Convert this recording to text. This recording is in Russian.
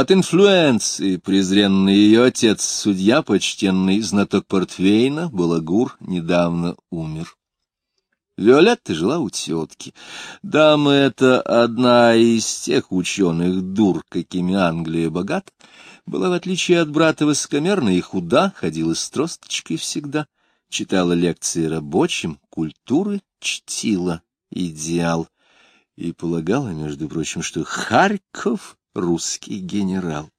От инфлюенции презренный ее отец, судья почтенный, знаток портвейна, Балагур, недавно умер. Виолетта жила у тетки. Дама эта, одна из тех ученых дур, какими Англия богата, была, в отличие от брата, высокомерна и худа, ходила с тросточкой всегда, читала лекции рабочим, культуры чтила, идеал, и полагала, между прочим, что Харьков — русский генерал.